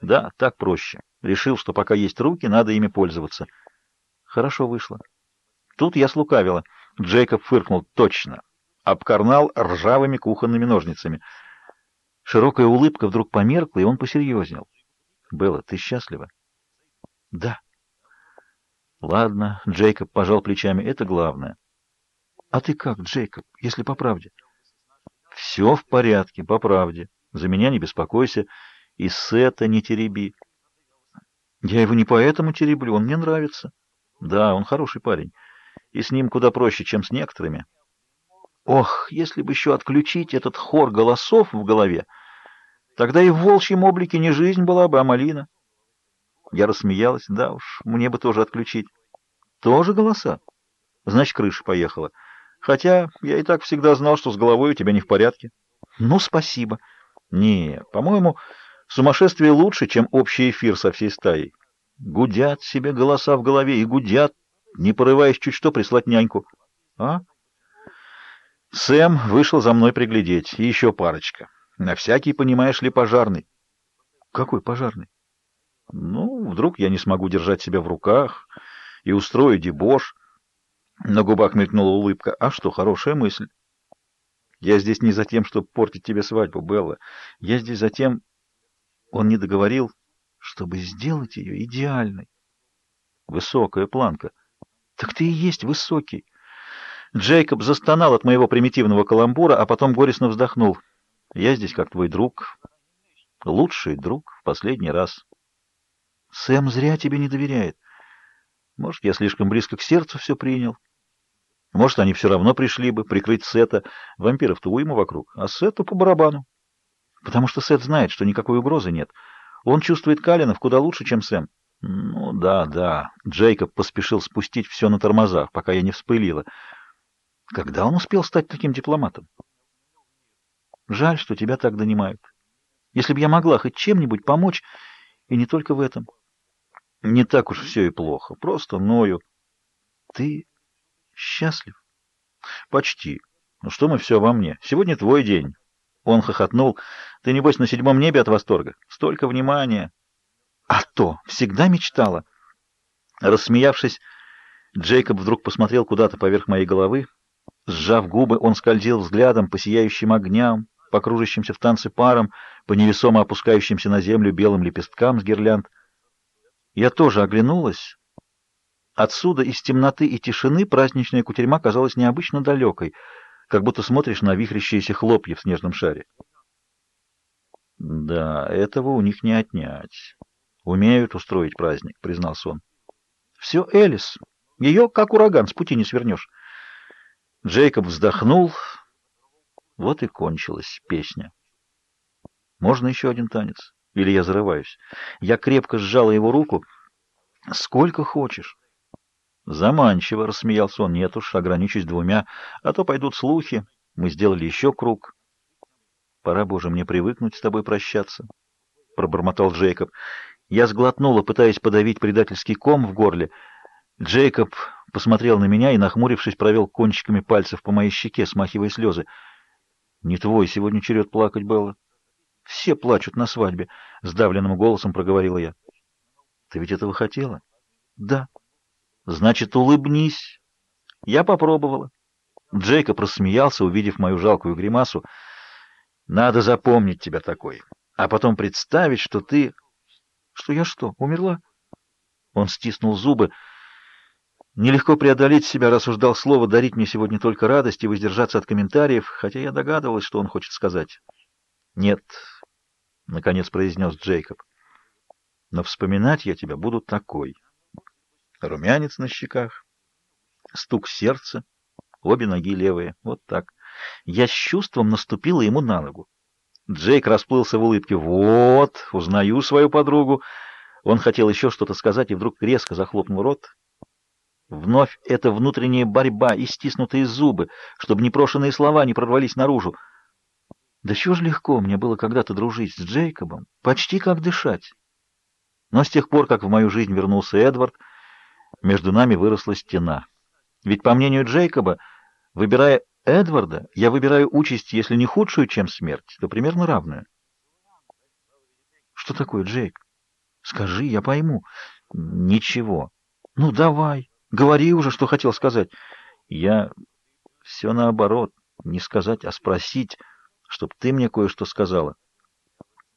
Да, так проще. Решил, что пока есть руки, надо ими пользоваться. Хорошо вышло. Тут я слукавила. Джейкоб фыркнул. Точно. Обкарнал ржавыми кухонными ножницами. Широкая улыбка вдруг померкла, и он посерьезнел. Белла, ты счастлива? Да. Ладно, Джейкоб пожал плечами. Это главное. А ты как, Джейкоб, если по правде? Все в порядке, по правде. За меня не беспокойся. И Сета не тереби. Я его не поэтому тереблю, он мне нравится. Да, он хороший парень. И с ним куда проще, чем с некоторыми. Ох, если бы еще отключить этот хор голосов в голове, тогда и в волчьем облике не жизнь была бы, а малина. Я рассмеялась. Да уж, мне бы тоже отключить. Тоже голоса? Значит, крыша поехала. Хотя я и так всегда знал, что с головой у тебя не в порядке. Ну, спасибо. Не, по-моему, сумасшествие лучше, чем общий эфир со всей стаей. Гудят себе голоса в голове и гудят, не порываясь чуть что прислать няньку. А? Сэм вышел за мной приглядеть. И еще парочка. На всякий, понимаешь ли, пожарный. Какой пожарный? Ну, вдруг я не смогу держать себя в руках и устрою дебош. На губах мелькнула улыбка. А что, хорошая мысль. Я здесь не за тем, чтобы портить тебе свадьбу, Белла. Я здесь за тем... Он не договорил, чтобы сделать ее идеальной. Высокая планка. Так ты и есть высокий. Джейкоб застонал от моего примитивного каламбура, а потом горестно вздохнул. Я здесь как твой друг. Лучший друг в последний раз. Сэм зря тебе не доверяет. Может, я слишком близко к сердцу все принял. Может, они все равно пришли бы прикрыть Сета. Вампиров-то уйма вокруг, а Сету по барабану. Потому что Сет знает, что никакой угрозы нет. Он чувствует Калинов куда лучше, чем Сэм. Ну да, да. Джейкоб поспешил спустить все на тормозах, пока я не вспылила. Когда он успел стать таким дипломатом? Жаль, что тебя так донимают. Если бы я могла хоть чем-нибудь помочь, и не только в этом. Не так уж все и плохо, просто ною. Ты счастлив? Почти. Ну что мы все во мне? Сегодня твой день. Он хохотнул. Ты, небось, на седьмом небе от восторга? Столько внимания. А то, всегда мечтала. Рассмеявшись, Джейкоб вдруг посмотрел куда-то поверх моей головы. Сжав губы, он скользил взглядом по сияющим огням, по кружащимся в танце парам, по невесомо опускающимся на землю белым лепесткам с гирлянд. Я тоже оглянулась. Отсюда, из темноты и тишины, праздничная кутерьма казалась необычно далекой, как будто смотришь на вихрящиеся хлопья в снежном шаре. Да, этого у них не отнять. Умеют устроить праздник, признался он. Все Элис. Ее, как ураган, с пути не свернешь. Джейкоб вздохнул, вот и кончилась песня. Можно еще один танец? Или я зарываюсь? Я крепко сжала его руку. Сколько хочешь. Заманчиво, рассмеялся он. Нет уж, ограничусь двумя, а то пойдут слухи. Мы сделали еще круг. Пора, Боже, мне привыкнуть с тобой прощаться, пробормотал Джейкоб. Я сглотнула, пытаясь подавить предательский ком в горле. Джейкоб посмотрел на меня и, нахмурившись, провел кончиками пальцев по моей щеке, смахивая слезы. Не твой сегодня черед плакать, Белла. Все плачут на свадьбе, — сдавленным голосом проговорила я. Ты ведь этого хотела? Да. Значит, улыбнись. Я попробовала. Джейкоб рассмеялся, увидев мою жалкую гримасу. Надо запомнить тебя такой, а потом представить, что ты... Что я что, умерла? Он стиснул зубы. Нелегко преодолеть себя, рассуждал слово, дарить мне сегодня только радость и воздержаться от комментариев, хотя я догадывалась, что он хочет сказать. «Нет», — наконец произнес Джейкоб, — «но вспоминать я тебя буду такой». Румянец на щеках, стук сердца, обе ноги левые, вот так. Я с чувством наступила ему на ногу. Джейк расплылся в улыбке. «Вот, узнаю свою подругу». Он хотел еще что-то сказать и вдруг резко захлопнул рот. Вновь эта внутренняя борьба и стиснутые зубы, чтобы непрошенные слова не прорвались наружу. Да чего ж легко мне было когда-то дружить с Джейкобом, почти как дышать. Но с тех пор, как в мою жизнь вернулся Эдвард, между нами выросла стена. Ведь, по мнению Джейкоба, выбирая Эдварда, я выбираю участь, если не худшую, чем смерть, то примерно равную. Что такое, Джейк? Скажи, я пойму. Ничего. Ну, давай. Говори уже, что хотел сказать. Я все наоборот. Не сказать, а спросить, чтоб ты мне кое-что сказала.